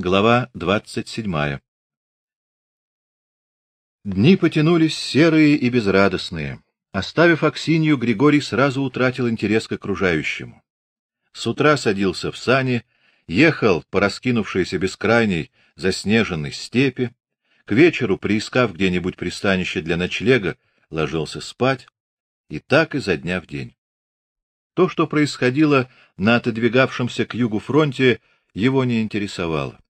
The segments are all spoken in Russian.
Глава двадцать седьмая. Дни потянулись серые и безрадостные. Оставив Аксинью, Григорий сразу утратил интерес к окружающему. С утра садился в сани, ехал по раскинувшейся бескрайней заснеженной степи, к вечеру, приискав где-нибудь пристанище для ночлега, ложился спать, и так изо дня в день. То, что происходило на отодвигавшемся к югу фронте, его не интересовало.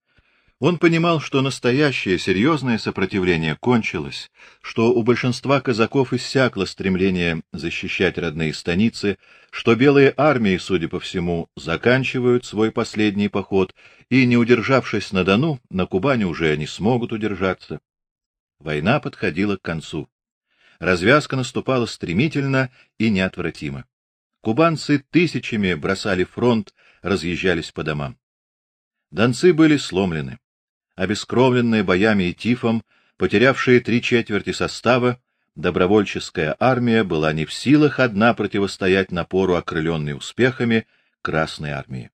Он понимал, что настоящее серьезное сопротивление кончилось, что у большинства казаков иссякло стремление защищать родные станицы, что белые армии, судя по всему, заканчивают свой последний поход, и, не удержавшись на Дону, на Кубани уже не смогут удержаться. Война подходила к концу. Развязка наступала стремительно и неотвратимо. Кубанцы тысячами бросали фронт, разъезжались по домам. Донцы были сломлены обескровленная боями и тифом, потерявшая три четверти состава, добровольческая армия была не в силах одна противостоять напору окрыленной успехами Красной армии.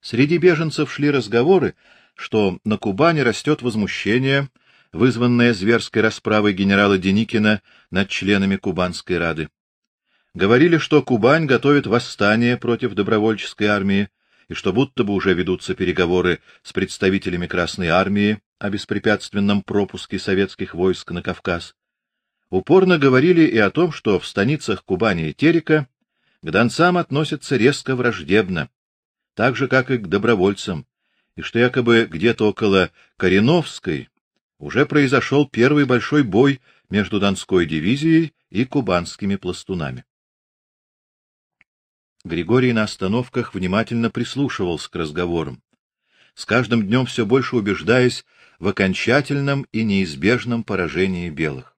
Среди беженцев шли разговоры, что на Кубани растет возмущение, вызванное зверской расправой генерала Деникина над членами Кубанской рады. Говорили, что Кубань готовит восстание против добровольческой армии, и что будто бы уже ведутся переговоры с представителями Красной армии о беспрепятственном пропуске советских войск на Кавказ. Упорно говорили и о том, что в станицах Кубани и Терека к донцам относятся резко враждебно, так же как и к добровольцам, и что якобы где-то около Кореновской уже произошел первый большой бой между Донской дивизией и кубанскими пластунами. Григорий на остановках внимательно прислушивался к разговорам, с каждым днем все больше убеждаясь в окончательном и неизбежном поражении белых.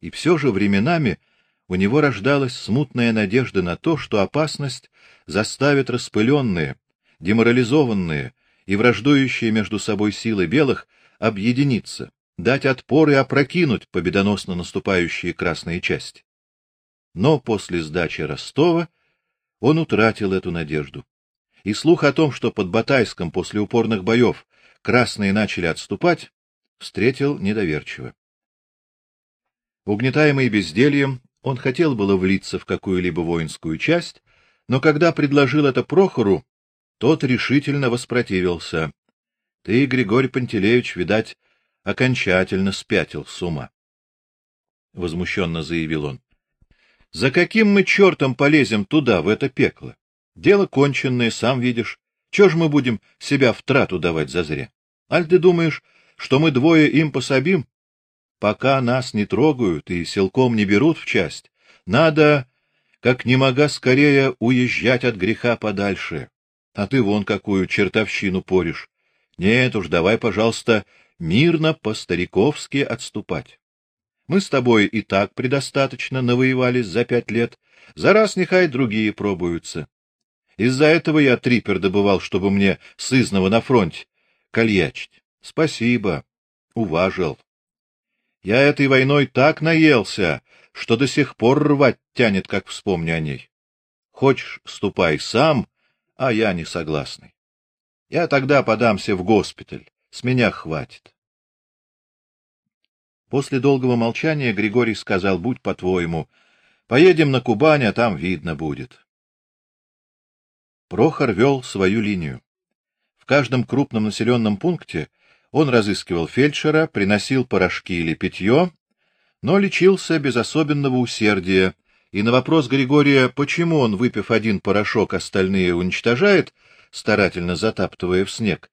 И все же временами у него рождалась смутная надежда на то, что опасность заставит распыленные, деморализованные и враждующие между собой силы белых объединиться, дать отпор и опрокинуть победоносно наступающие красные части. Но после сдачи Ростова он утратил эту надежду. И слух о том, что под Батайском после упорных боев красные начали отступать, встретил недоверчиво. Угнетаемый бездельем, он хотел было влиться в какую-либо воинскую часть, но когда предложил это Прохору, тот решительно воспротивился. Ты, Григорий Пантелеевич, видать, окончательно спятил с ума, возмущенно заявил он. За каким мы чертом полезем туда, в это пекло? Дело конченное, сам видишь. Чего ж мы будем себя в трату давать зазря? Аль ты думаешь, что мы двое им пособим? Пока нас не трогают и силком не берут в часть, надо, как не мога скорее уезжать от греха подальше. А ты вон какую чертовщину поришь. Нет уж, давай, пожалуйста, мирно по-стариковски отступать. Мы с тобой и так предостаточно навоевались за пять лет, за раз нехай другие пробуются. Из-за этого я трипер добывал, чтобы мне сызного на фронте кольячить. Спасибо, уважил. Я этой войной так наелся, что до сих пор рвать тянет, как вспомню о ней. Хочешь, ступай сам, а я не согласный. Я тогда подамся в госпиталь, с меня хватит. После долгого молчания Григорий сказал: "Будь по-твоему, поедем на Кубань, а там видно будет". Прохор вел свою линию. В каждом крупном населенном пункте он разыскивал фельдшера, приносил порошки или питье, но лечился без особенного усердия, и на вопрос Григория, почему он, выпив один порошок, остальные уничтожает, старательно затаптывая в снег,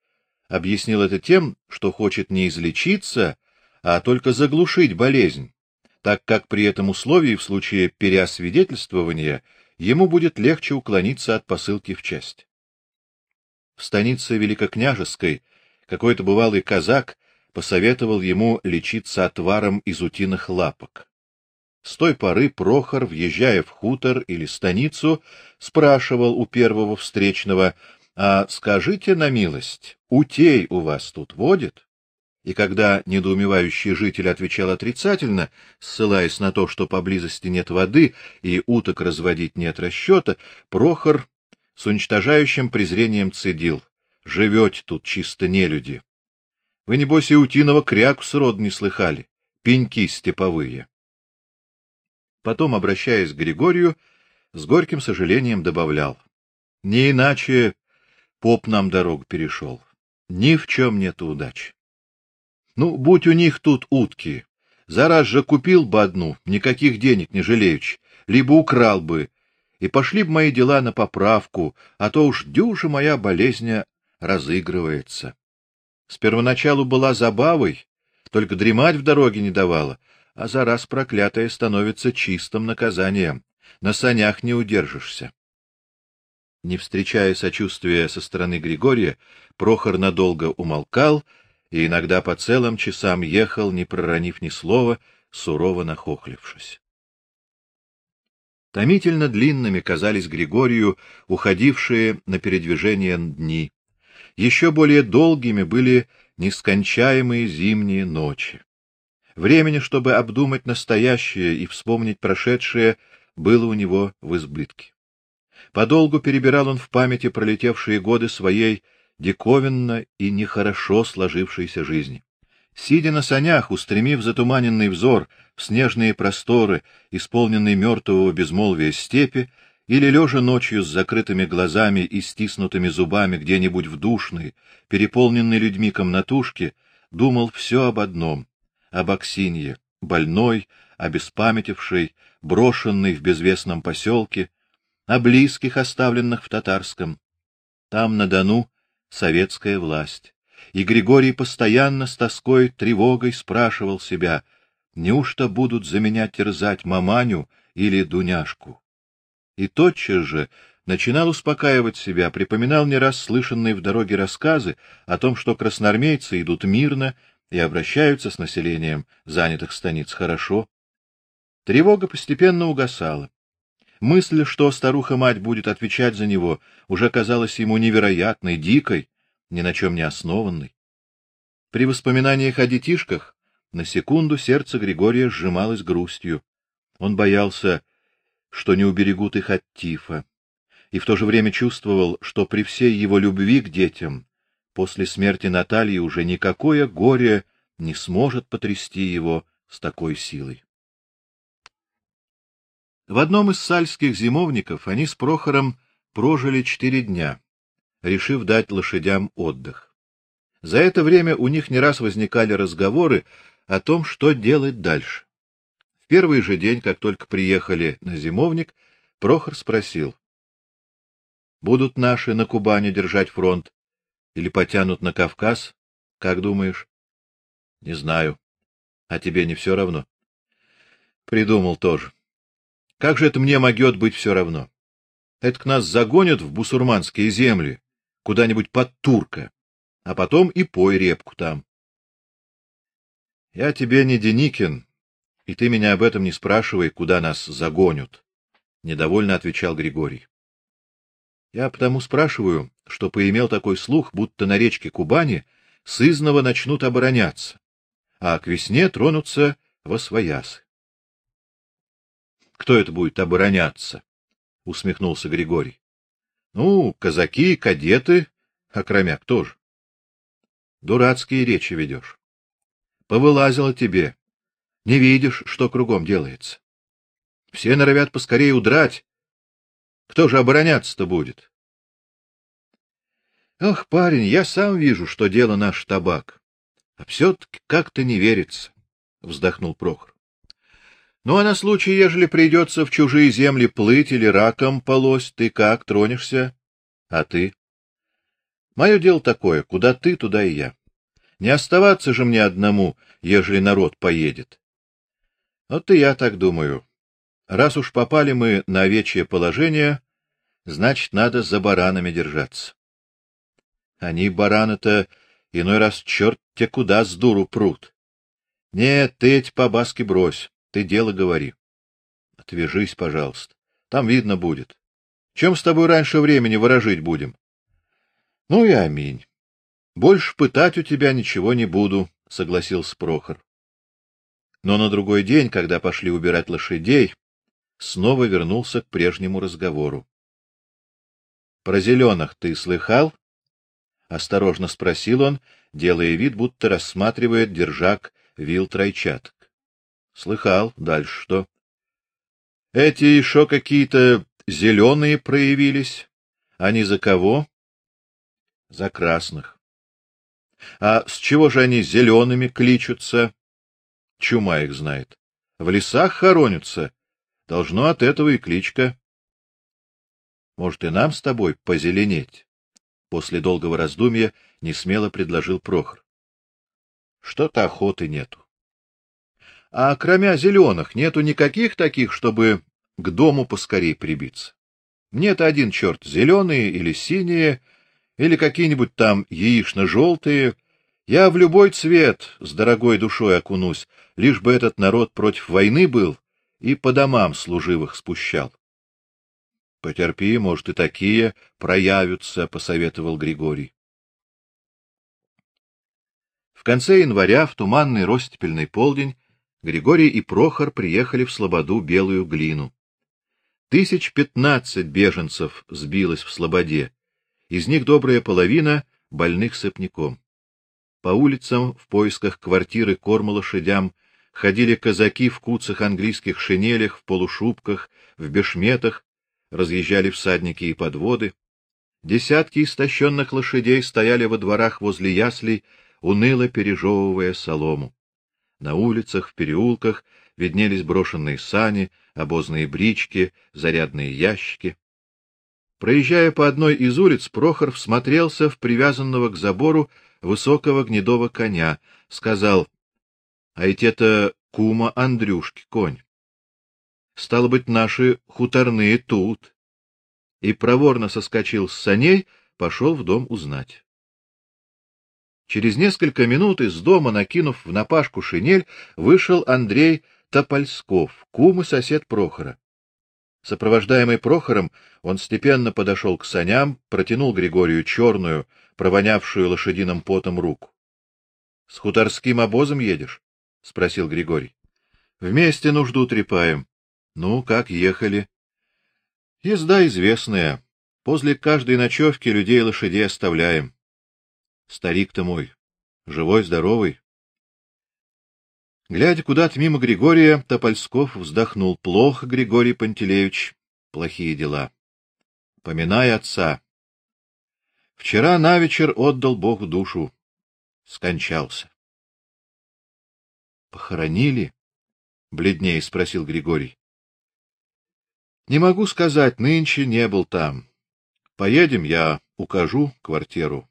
объяснил это тем, что хочет не излечиться, а только заглушить болезнь, так как при этом условии в случае переосвидетельствования ему будет легче уклониться от посылки в часть. В станице Великокняжеской какой-то бывалый казак посоветовал ему лечиться отваром из утиных лапок. С той поры Прохор, въезжая в хутор или станицу, спрашивал у первого встречного: "А скажите на милость, утей у вас тут водят?" И когда недоумевающий житель отвечал отрицательно, ссылаясь на то, что поблизости нет воды и уток разводить нет расчета, Прохор с уничтожающим презрением цедил: живете тут чисто не люди. Вы небось и утиного кряку срод не слыхали, пеньки степовые. Потом, обращаясь к Григорию, с горьким сожалением добавлял: не иначе поп нам дорогу перешел. Ни в чем нет удачи. Ну, будь у них тут утки, зараз же купил бы одну, никаких денег не жалеючи, либо украл бы, и пошли бы мои дела на поправку, а то уж дюжа моя болезнь разыгрывается. С первоначалу была забавой, только дремать в дороге не давала, а за раз проклятое становится чистым наказанием. На санях не удержишься. Не встречая сочувствия со стороны Григория, Прохор надолго умолкал и иногда по целым часам ехал, не проронив ни слова, сурово нахохлившись. Томительно длинными казались Григорию уходившие на передвижение дни. Еще более долгими были нескончаемые зимние ночи. Времени, чтобы обдумать настоящее и вспомнить прошедшее, было у него в избытке. Подолгу перебирал он в памяти пролетевшие годы своей диковинно и нехорошо сложившейся жизни. Сидя на санях, устремив затуманенный взор в снежные просторы, исполненные мертвого безмолвия степи, или лежа ночью с закрытыми глазами и стиснутыми зубами где-нибудь в душной, переполненной людьми комнатушке, думал все об одном об Аксинье, больной, обеспамятившей, брошенной в безвестном поселке, о близких, оставленных в татарском. Там на Дону советская власть. И Григорий постоянно с тоской, тревогой спрашивал себя: неужто будут за меня терзать маманю или Дуняшку? И тотчас же начинал успокаивать себя, припоминал не раз слышанные в дороге рассказы о том, что красноармейцы идут мирно и обращаются с населением занятых станиц хорошо. Тревога постепенно угасала. Мысль, что старуха-мать будет отвечать за него, уже казалась ему невероятной, дикой, ни на чем не основанной. При воспоминаниях о детишках на секунду сердце Григория сжималось грустью. Он боялся, что не уберегут их от тифа, и в то же время чувствовал, что при всей его любви к детям После смерти Натальи уже никакое горе не сможет потрясти его с такой силой. В одном из сальских зимовников они с Прохором прожили четыре дня, решив дать лошадям отдых. За это время у них не раз возникали разговоры о том, что делать дальше. В первый же день, как только приехали на зимовник, Прохор спросил: "Будут наши на Кубани держать фронт или потянут на Кавказ? Как думаешь? Не знаю. А тебе не все равно? Придумал тоже. Как же это мне могёт быть все равно? Это к нас загонят в бусурманские земли, куда-нибудь под Турка, а потом и пой репку там. Я тебе не Деникин, и ты меня об этом не спрашивай, куда нас загонят, недовольно отвечал Григорий. Я потому спрашиваю, что поимел такой слух, будто на речке Кубани сызново начнут обороняться, а к весне тронутся во своясы. Кто это будет обороняться? усмехнулся Григорий. Ну, казаки, кадеты, а кромяк тоже. Дурацкие речи ведешь. Повылазило тебе. Не видишь, что кругом делается. Все норовят поскорее удрать, кто же обороняться-то будет? Ох, парень, я сам вижу, что дело наш табак. А все таки как-то не верится, вздохнул Прохор. Ну а на случай, ежели придется в чужие земли плыть или раком полось, ты как тронешься? А ты? Мое дело такое, куда ты, туда и я. Не оставаться же мне одному, ежели народ поедет. Вот и я так думаю. Раз уж попали мы на овечье положение, значит, надо за баранами держаться. Они бараны-то иной раз черт те куда с дуру прут. Нет, ты эти побаски брось, ты дело говори. Отвяжись, пожалуйста. Там видно будет. Чем с тобой раньше времени ворожить будем? Ну и аминь. Больше пытать у тебя ничего не буду, согласился Прохор. Но на другой день, когда пошли убирать лошадей, снова вернулся к прежнему разговору. Про зеленых ты слыхал? осторожно спросил он, делая вид, будто рассматривает держак вил тройчаток. Слыхал, дальше что? Эти еще какие-то зеленые проявились. Они за кого? За красных. А с чего же они зелеными кличутся? Чума их знает. В лесах хоронятся. Должно от этого и кличка. Может, и нам с тобой позеленеть? После долгого раздумья несмело предложил Прохор. Что-то охоты нету. А кроме зеленых нету никаких таких, чтобы к дому поскорей прибиться. Нет один черт, зеленые или синие, или какие-нибудь там яично-желтые. Я в любой цвет с дорогой душой окунусь, лишь бы этот народ против войны был и по домам служивых спущал. Потерпи, может, и такие проявятся, посоветовал Григорий. В конце января, в туманный ростепельный полдень, Григорий и Прохор приехали в Слободу Белую Глину. Тысяч пятнадцать беженцев сбилось в Слободе, из них добрая половина больных сыпняком. По улицам в поисках квартиры корма лошадям ходили казаки в куцах английских шинелях, в полушубках, в бешметах, разъезжали всадники и подводы. Десятки истощенных лошадей стояли во дворах возле яслей, уныло пережевывая солому. На улицах, в переулках виднелись брошенные сани, обозные брички, зарядные ящики. Проезжая по одной из улиц, Прохор всмотрелся в привязанного к забору высокого гнедого коня, сказал: "А ведь это кума Андрюшки конь. Стало быть, наши хуторные тут. И проворно соскочил с саней, пошел в дом узнать. Через несколько минут из дома, накинув в напашку шинель, вышел Андрей Топольсков, кум и сосед Прохора. Сопровождаемый Прохором, он степенно подошел к саням, протянул Григорию черную, провонявшую лошадиным потом руку. — С хуторским обозом едешь? — спросил Григорий. — Вместе нужду трепаем. Ну, как ехали? Езда известная. После каждой ночевки людей и лошадей оставляем. Старик-то мой, живой, здоровый. Глядя куда-то мимо Григория, Топольсков вздохнул: "Плохо, Григорий Пантелеевич, плохие дела. Поминай отца. Вчера на вечер отдал Богу душу, скончался. Похоронили? бледнее спросил Григорий. Не могу сказать, нынче не был там. Поедем, я укажу квартиру.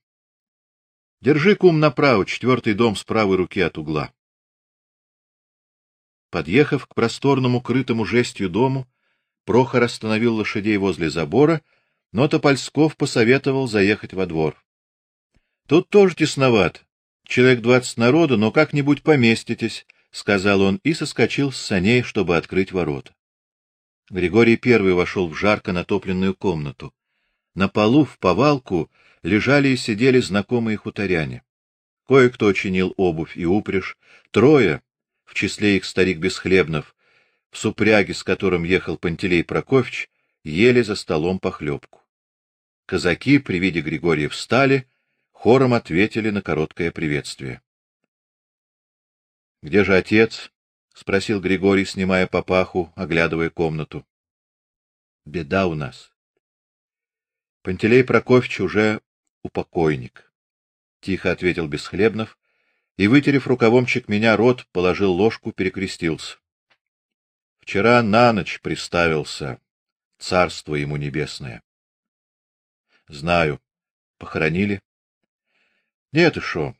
Держи кум направо, четвертый дом с правой руки от угла. Подъехав к просторному крытому жестью дому, Прохор остановил лошадей возле забора, но Топольсков посоветовал заехать во двор. Тут тоже тесноват. Человек двадцать народу, но как-нибудь поместитесь, сказал он и соскочил с саней, чтобы открыть ворота. Григорий первый вошел в жарко натопленную комнату. На полу в повалку лежали и сидели знакомые хуторяне. Кое-кто чинил обувь и упряжь, трое, в числе их старик Бесхлебнов, в супряге, с которым ехал Пантелей Прокофьевич, ели за столом похлебку. Казаки при виде Григория встали, хором ответили на короткое приветствие. Где же отец? спросил Григорий, снимая папаху, оглядывая комнату. Беда у нас. Пантелей Прокофьевич уже упокойник, тихо ответил Бесхлебнов и вытерев рукавомчик меня рот, положил ложку, перекрестился. Вчера на ночь приставился, царство ему небесное. Знаю. Похоронили? Нет, и.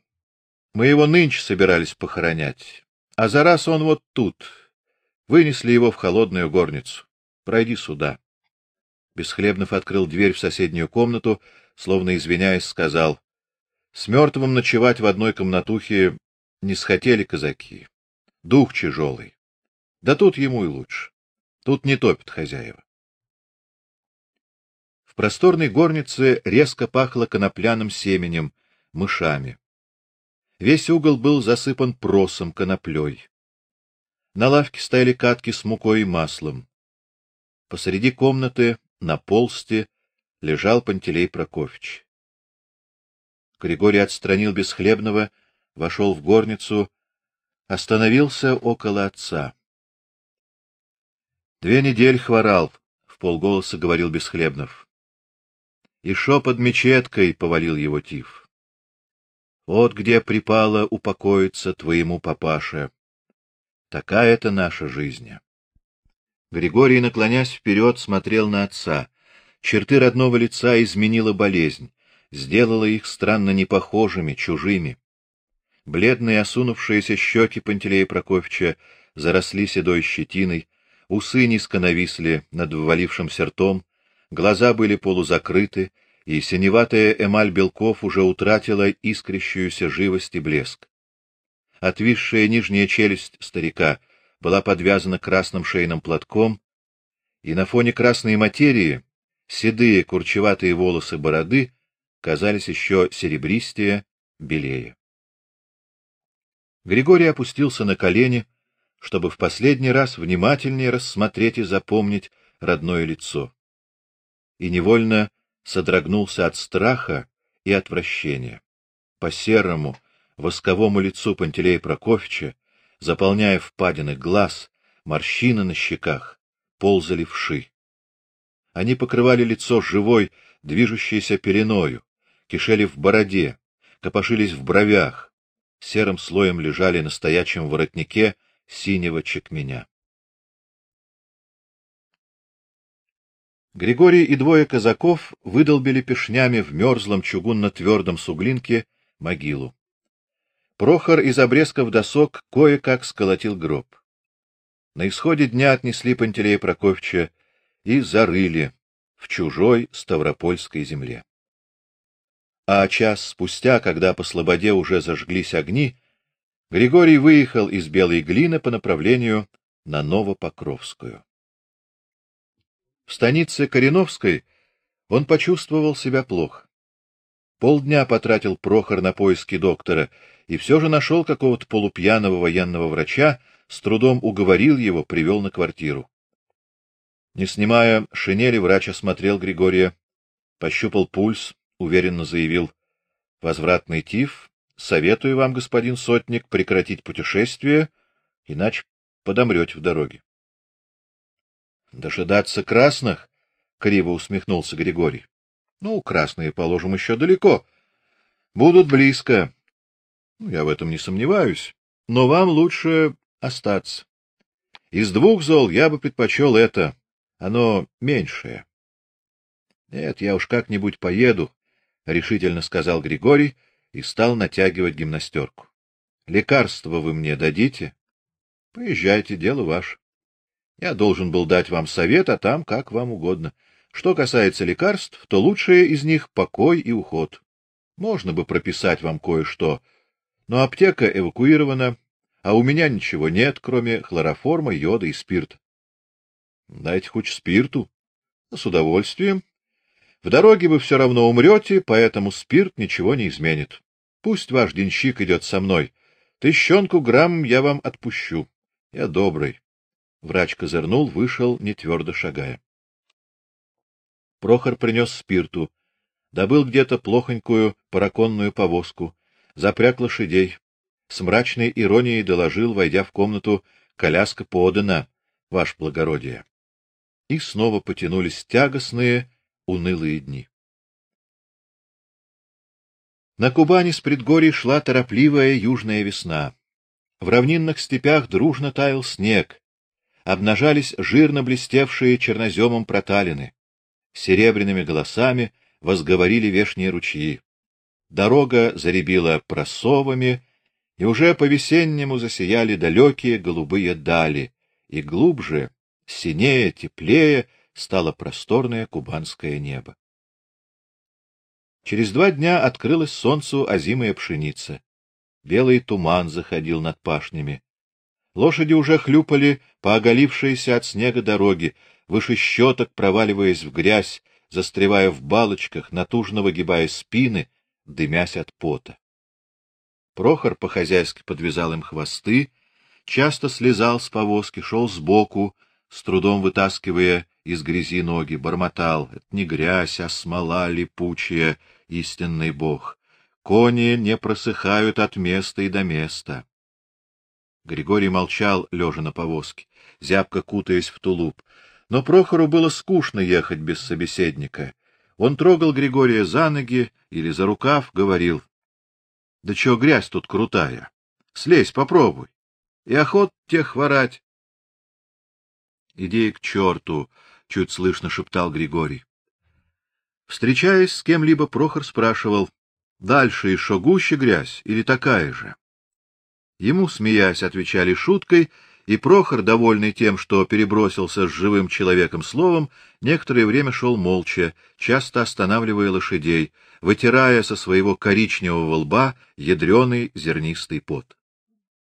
Мы его нынче собирались похоронять. А за раз он вот тут. Вынесли его в холодную горницу. Пройди сюда. Бесхлебнов открыл дверь в соседнюю комнату, словно извиняясь, сказал: "С мертвым ночевать в одной комнатухе не схотели казаки. Дух тяжелый. Да тут ему и лучше. Тут не топят хозяева". В просторной горнице резко пахло конопляным семенем, мышами. Весь угол был засыпан просом, коноплей. На лавке стояли катки с мукой и маслом. Посреди комнаты на полсте лежал Пантелей Прокофьевич. Григорий отстранил Бесхлебного, вошел в горницу, остановился около отца. Две недели хворал, в полголоса говорил Бесхлебнов. И шо под мечеткой повалил его тиф. Вот где припало упокоиться твоему папаше. Такая это наша жизнь. Григорий, наклонясь вперед, смотрел на отца. Черты родного лица изменила болезнь, сделала их странно непохожими, чужими. Бледные осунувшиеся щеки Пантелея Прокофьевича заросли седой щетиной, усы низко нависли над ввалившимся ртом, глаза были полузакрыты, и синеватая эмаль белков уже утратила искрящуюся живость и блеск. Отвисшая нижняя челюсть старика была подвязана красным шейным платком, и на фоне красной материи седые курчеватые волосы бороды казались еще серебристее, белее. Григорий опустился на колени, чтобы в последний раз внимательнее рассмотреть и запомнить родное лицо. И невольно содрогнулся от страха и отвращения. По серому, восковому лицу Пантелея Прокофьевича, заполняя впадины глаз, морщины на щеках, ползали вши. Они покрывали лицо живой, движущейся пеленою, кишели в бороде, копошились в бровях, серым слоем лежали на стоячем воротнике синего чекменя. Григорий и двое казаков выдолбили пешнями в мерзлом чугунно-твердом суглинке могилу. Прохор из обрезков досок кое-как сколотил гроб. На исходе дня отнесли Пантелея Прокофьевича и зарыли в чужой Ставропольской земле а час спустя, когда по слободе уже зажглись огни, Григорий выехал из Белой Глины по направлению на Новопокровскую. В станице Кореновской он почувствовал себя плохо. Полдня потратил Прохор на поиски доктора и все же нашел какого-то полупьяного военного врача, с трудом уговорил его, привел на квартиру. Не снимая шинели, врач осмотрел Григория, пощупал пульс, уверенно заявил: "Возвратный тиф. Советую вам, господин сотник, прекратить путешествие, иначе подомрете в дороге". Дожидаться красных, криво усмехнулся Григорий. Ну, красные, положим, еще далеко. Будут близко. Ну, я в этом не сомневаюсь, но вам лучше остаться. Из двух зол я бы предпочел это, оно меньшее. Нет, я уж как-нибудь поеду, решительно сказал Григорий и стал натягивать гимнастерку. Лекарство вы мне дадите? Поезжайте, дело ваше. Я должен был дать вам совет, а там как вам угодно. Что касается лекарств, то лучшее из них покой и уход. Можно бы прописать вам кое-что, но аптека эвакуирована, а у меня ничего нет, кроме хлороформа, йода и спирта. Дайте хоть спирту. С удовольствием, в дороге вы все равно умрете, поэтому спирт ничего не изменит. Пусть ваш денщик идет со мной. Тыщенку грамм я вам отпущу. Я добрый. Врач козырнул, вышел, не твердо шагая. Прохор принес спирту, добыл где-то плохонькую параконную повозку, запряг лошадей. С мрачной иронией доложил, войдя в комнату: "Коляска подана, ваше благородие". И снова потянулись тягостные унылые дни. На Кубани с предгорий шла торопливая южная весна. В равнинных степях дружно таял снег, обнажались жирно блестевшие черноземом проталины. Серебряными голосами возговорили вешние ручьи. Дорога заребила просовами, и уже по-весеннему засияли далекие голубые дали, и глубже, синее, теплее стало просторное кубанское небо. Через два дня открылась солнцу озимая пшеница. Белый туман заходил над пашнями. Лошади уже хлюпали по оголившейся от снега дороге, выше щеток проваливаясь в грязь, застревая в балочках, натужно выгибая спины, дымясь от пота. Прохор по-хозяйски подвязал им хвосты, часто слезал с повозки, шел сбоку, с трудом вытаскивая из грязи ноги, бормотал: "Это не грязь, а смола липучая, истинный Бог. Кони не просыхают от места и до места. Григорий молчал, лежа на повозке, зябко кутаясь в тулуп. Но Прохору было скучно ехать без собеседника. Он трогал Григория за ноги или за рукав, говорил: "Да что грязь тут крутая. Слезь, попробуй. И охот тех хворать". "Иди к черту!» — чуть слышно шептал Григорий. Встречаясь с кем-либо, Прохор спрашивал: "Дальше еще гуще грязь или такая же?" Ему, смеясь, отвечали шуткой, и Прохор, довольный тем, что перебросился с живым человеком словом, некоторое время шел молча, часто останавливая лошадей, вытирая со своего коричневого лба ядреный зернистый пот.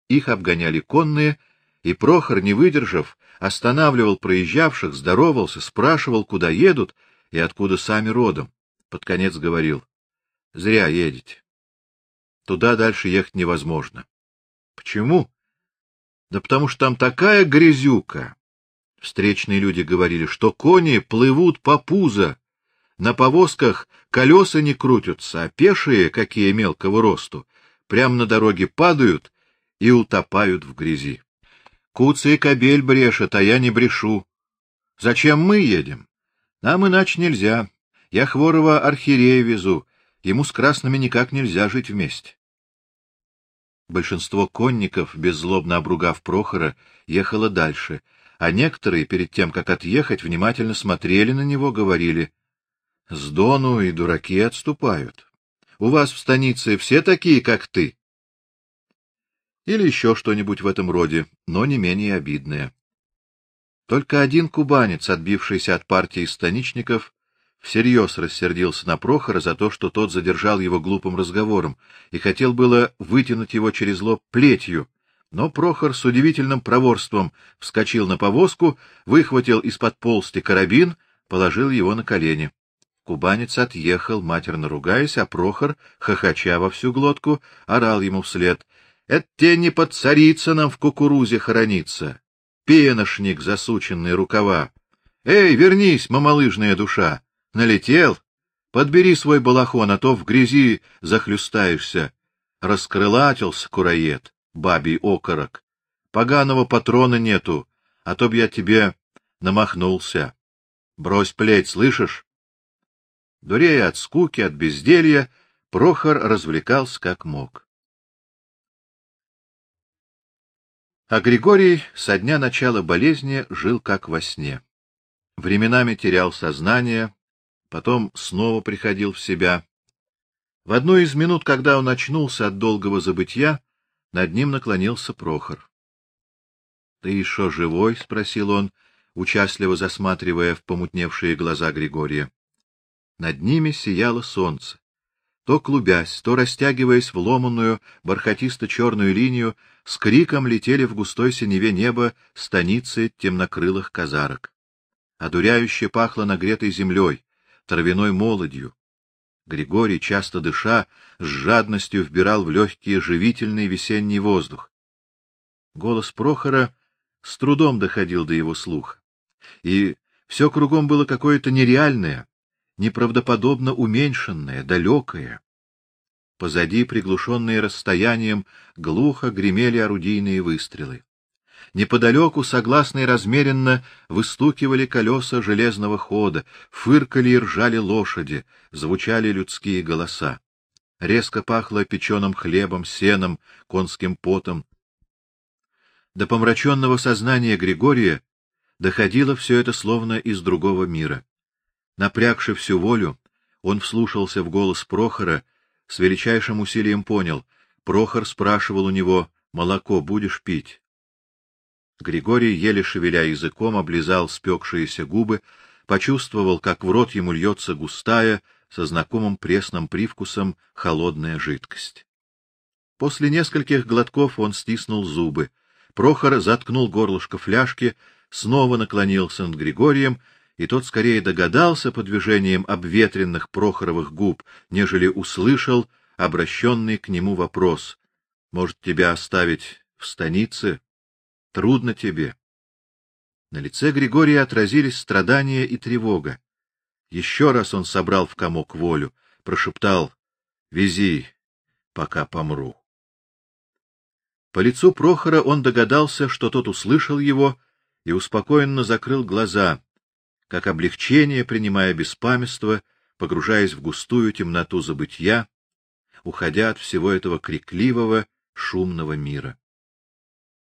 Их обгоняли конные, и Прохор, не выдержав, останавливал проезжавших, здоровался, спрашивал, куда едут и откуда сами родом. Под конец говорил: "Зря едете. Туда дальше ехать невозможно. Почему? Да потому что там такая грязюка. Встречные люди говорили, что кони плывут по пузо, на повозках колеса не крутятся, а пешие, какие мелкого росту, прямо на дороге падают и утопают в грязи. Куцый кобель брешет, а я не брешу. Зачем мы едем? Нам иначе нельзя. Я хворого архиерея везу, ему с красными никак нельзя жить вместе. Большинство конников, беззлобно обругав Прохора, ехало дальше, а некоторые, перед тем как отъехать, внимательно смотрели на него, говорили: "С Дону и дураки отступают. У вас в станице все такие, как ты". Или еще что-нибудь в этом роде, но не менее обидное. Только один кубанец, отбившийся от партии станичников, всерьез рассердился на Прохора за то, что тот задержал его глупым разговором, и хотел было вытянуть его через лоб плетью, но Прохор с удивительным проворством вскочил на повозку, выхватил из-под полсти карабин, положил его на колени. Кубанец отъехал, матерно ругаясь, а Прохор, хохоча во всю глотку, орал ему вслед: "Это те не под нам в кукурузе хорониться. Пеношник засученные рукава. Эй, вернись, мамалыжная душа!" Налетел? Подбери свой балахон, а то в грязи захлюстаешься. Раскрылатился кураед, бабий окорок. Поганого патрона нету, а то б я тебе намахнулся. Брось плеть, слышишь? Дурея от скуки, от безделья, Прохор развлекался как мог. А Григорий со дня начала болезни жил как во сне. Временами терял сознание, потом снова приходил в себя. В одну из минут, когда он очнулся от долгого забытья, над ним наклонился Прохор. — Ты еще живой? — спросил он, участливо засматривая в помутневшие глаза Григория. Над ними сияло солнце. То клубясь, то растягиваясь в ломаную, бархатисто-черную линию, с криком летели в густой синеве неба станицы темнокрылых казарок. Одуряюще пахло нагретой землей, травяной молодью. Григорий, часто дыша, с жадностью вбирал в легкие живительный весенний воздух. Голос Прохора с трудом доходил до его слуха, и все кругом было какое-то нереальное, неправдоподобно уменьшенное, далекое. Позади, приглушенные расстоянием, глухо гремели орудийные выстрелы. Неподалеку, согласно и размеренно, выстукивали колеса железного хода, фыркали и ржали лошади, звучали людские голоса. Резко пахло печеным хлебом, сеном, конским потом. До помраченного сознания Григория доходило все это словно из другого мира. Напрягши всю волю, он вслушался в голос Прохора, с величайшим усилием понял: Прохор спрашивал у него: "Молоко будешь пить?" Григорий, еле шевеля языком, облизал спекшиеся губы, почувствовал, как в рот ему льется густая, со знакомым пресным привкусом холодная жидкость. После нескольких глотков он стиснул зубы. Прохор заткнул горлышко фляжки, снова наклонился над Григорием, и тот скорее догадался по движениям обветренных Прохоровых губ, нежели услышал обращенный к нему вопрос: "Может, тебя оставить в станице?" Трудно тебе. На лице Григория отразились страдания и тревога. Еще раз он собрал в комок волю, прошептал: "Вези, пока помру. По лицу Прохора он догадался, что тот услышал его и успокоенно закрыл глаза, как облегчение принимая беспамятство, погружаясь в густую темноту забытья, уходя от всего этого крикливого, шумного мира.